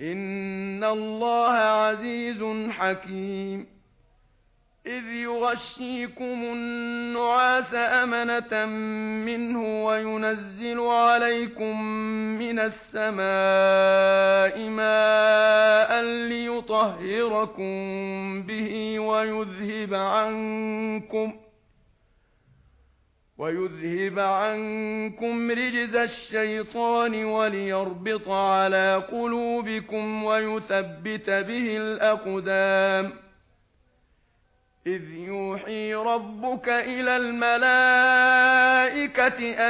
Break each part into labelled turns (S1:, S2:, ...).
S1: ان الله عزيز حكيم اذ يغشيكم النعاس امنه منه وينزل عليكم من السماء ماء ليطهركم به ويذهب عنكم وَيُذْهِبَ عَنكُمْ رِجْزَ الشَّيْطَانِ وَلِيَرْبِطَ عَلَى قُلُوبِكُمْ وَيُثَبِّتَ بِهِ الْأَقْدَامَ إِذْ يُوحِي رَبُّكَ إِلَى الْمَلَائِكَةِ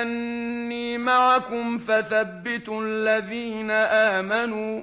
S1: أَنِّي مَعَكُمْ فَثَبِّتُوا الَّذِينَ آمَنُوا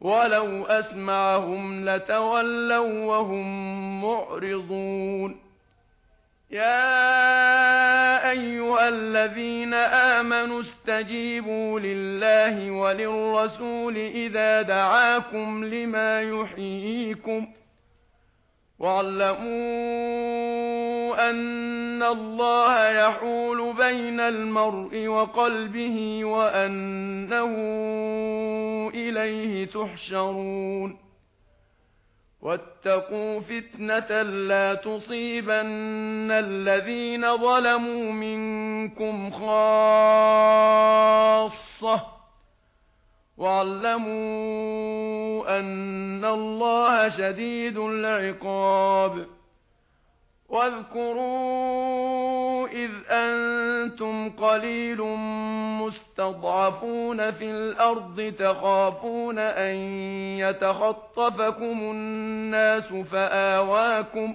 S1: ولو أسمعهم لتولوا وهم معرضون. يا أيها الذين آمنوا استجيبوا لله وللرسول إذا دعاكم لما يحييكم وَعَلَّمُوا أن الله يحول بين المرء وقلبه وأنه إليه تحشرون واتقوا فتنة لا تصيبن الذين ظلموا منكم خاصة وَعَلَّمُوا ان الله شديد العقاب واذكروا اذ أنتم قليل مستضعفون في الأرض تخافون ان يتخطفكم الناس فآواكم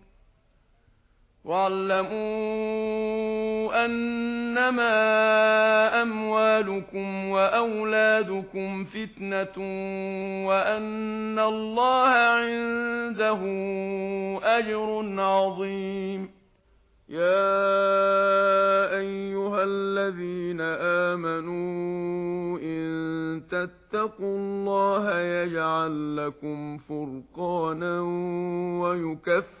S1: وَعَلَّمُوا أَنَّمَا أَمْوَالُكُمْ وَأَوْلَادُكُمْ فِتْنَةٌ وَأَنَّ اللَّهَ عِندَهُ أَجْرٌ عَظِيمٌ. يَا أَيُّهَا الَّذِينَ آمَنُوا إِن تَتَّقُوا اللَّهَ يَجْعَل لَّكُمْ فُرْقَانًا وَيُكَفِّرْ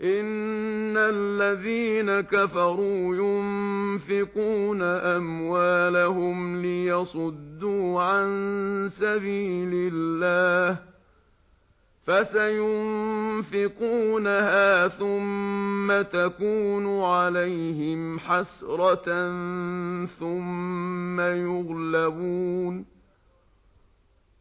S1: ان الذين كفروا ينفقون اموالهم ليصدوا عن سبيل الله فسينفقونها ثم تكون عليهم حسرة ثم يغلبون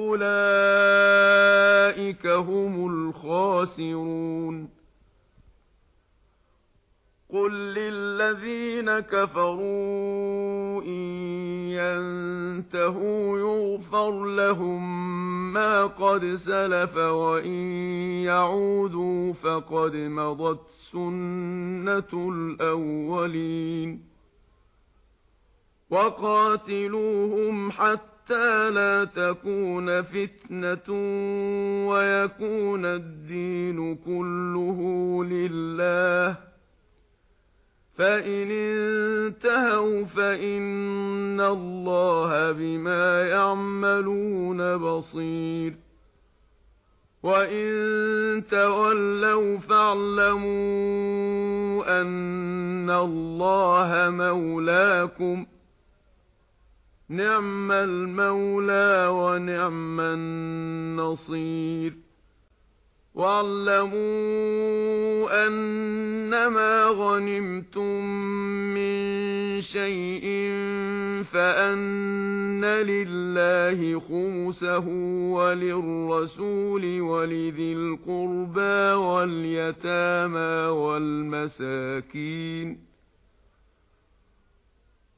S1: أُولَئِكَ هُمُ الْخَاسِرُونَ قُل لِّلَّذِينَ كَفَرُوا إِن يَنتَهُوا يُغْفَرْ لَهُم مَّا قَدْ سَلَفَ وَإِن يَعُودُوا فَقَدْ مَضَتْ سُنَّةُ الْأَوَّلِينَ وَقَاتِلُوهُمْ حَتَّىٰ حَتَّى لَا تَكُونَ فِتْنَةٌ وَيَكُونَ الدِّينُ كُلُّهُ لِلَّهِ فَإِنِ انْتَهَوْا فَإِنَّ اللَّهَ بِمَا يَعْمَلُونَ بَصِيرٌ وَإِن تَوَلَّوْا فَاعْلَمُوا أَنَّ اللَّهَ مَوْلَاكُمْ نعم المولى ونعم النصير. واعلموا أنما غنمتم من شيء فأن لله خمسه وللرسول ولذي القربى واليتامى والمساكين.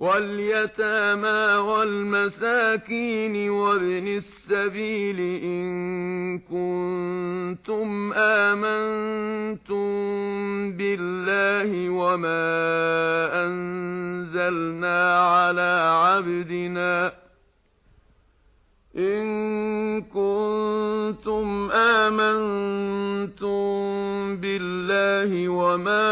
S1: واليتامى والمساكين وابن السبيل إن كنتم آمنتم بالله وما أنزلنا على عبدنا إن كنتم آمنتم بالله وما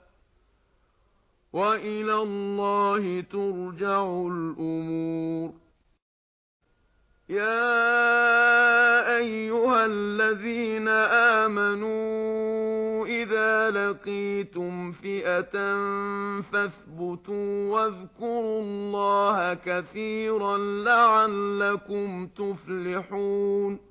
S1: وَإِلَى اللَّهِ تُرْجَعُ الْأُمُورُ يَا أَيُّهَا الَّذِينَ آمَنُوا إِذَا لَقِيتُمْ فِئَةً فَاثْبُتُوا وَاذْكُرُوا اللَّهَ كَثِيرًا لَّعَلَّكُمْ تُفْلِحُونَ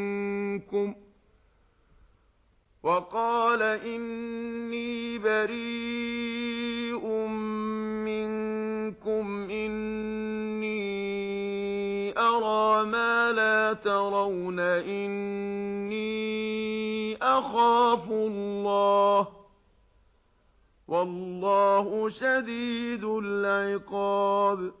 S1: مِنْكُمْ وَقَالَ إِنِّي بَرِيءٌ مِنْكُمْ إِنِّي أَرَى مَا لَا تَرَوْنَ إِنِّي أَخَافُ اللَّهَ وَاللَّهُ شَدِيدُ الْعِقَابِ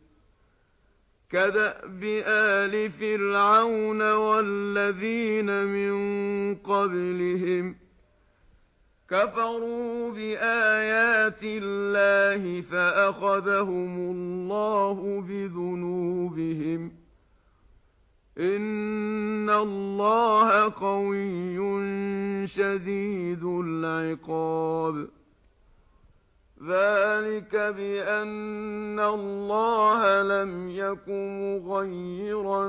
S1: كَذَّبَ آلِ فِرْعَوْنَ وَالَّذِينَ مِن قَبْلِهِمْ كَفَرُوا بِآيَاتِ اللَّهِ فَأَخَذَهُمُ اللَّهُ بِذُنُوبِهِمْ إِنَّ اللَّهَ قَوِيٌّ شَدِيدُ الْعِقَابِ ذلك بأن الله لم يكن غير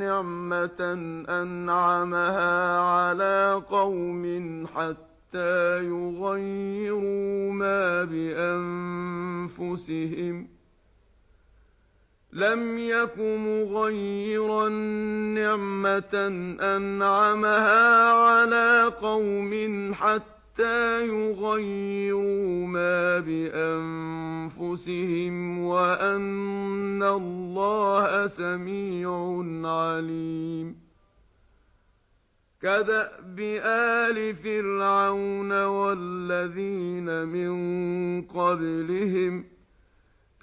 S1: نعمة أنعمها على قوم حتى يغيروا ما بأنفسهم لم يكن غير نعمة أنعمها على قوم حتى حَتَّى يُغَيِّرُوا مَا بِأَنفُسِهِمْ وَأَنَّ اللَّهَ سَمِيعٌ عَلِيمٌ كَذَّبَ آلُ فِرْعَوْنَ وَالَّذِينَ مِن قَبْلِهِمْ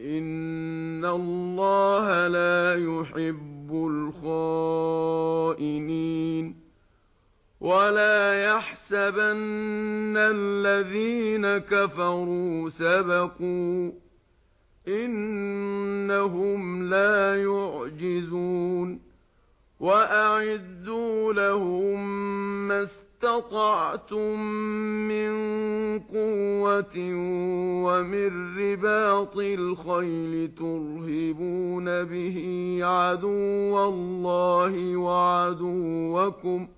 S1: ان الله لا يحب الخائنين ولا يحسبن الذين كفروا سبقوا انهم لا يعجزون واعدوا لهم ما اسْتَطَعْتُم مِّن قُوَّةٍ وَمِن رِّبَاطِ الْخَيْلِ تُرْهِبُونَ بِهِ عَدُوَّ اللَّهِ وَعَدُوَّكُمْ ۚ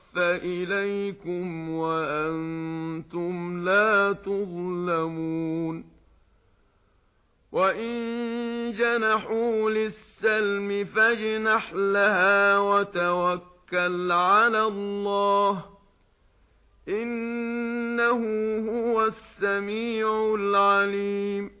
S1: إِلَيْكُمْ وَأَنْتُمْ لَا تُظْلَمُونَ وَإِنْ جَنَحُوا لِلسَّلْمِ فَاجْنَحْ لَهَا وَتَوَكَّلْ عَلَى اللَّهِ إِنَّهُ هُوَ السَّمِيعُ الْعَلِيمُ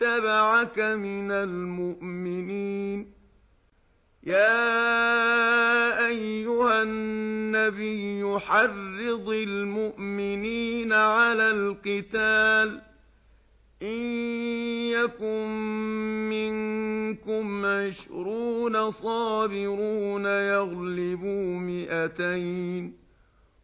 S1: اتبعك من المؤمنين. يا أيها النبي حرض المؤمنين على القتال. إن يكن منكم عشرون صابرون يغلبوا مئتين.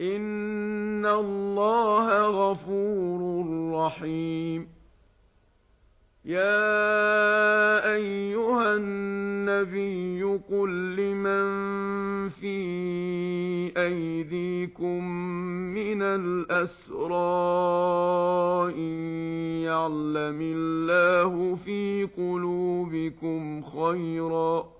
S1: ان الله غفور رحيم يا ايها النبي قل لمن في ايديكم من الاسرى إن يعلم الله في قلوبكم خيرا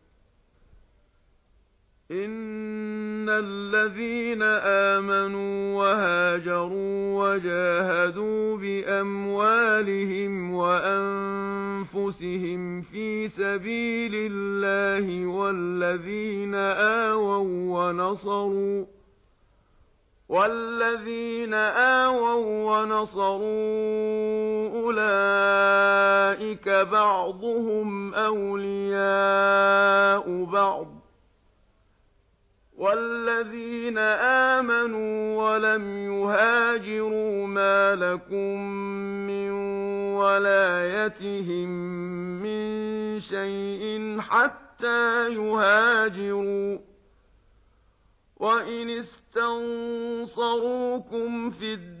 S1: ان الذين امنوا وهاجروا وجاهدوا باموالهم وانفسهم في سبيل الله والذين آووا ونصروا والذين آووا ونصروا اولئك بعضهم اولياء بعض والذين آمنوا ولم يهاجروا ما لكم من ولايتهم من شيء حتى يهاجروا وإن استنصروكم في الدين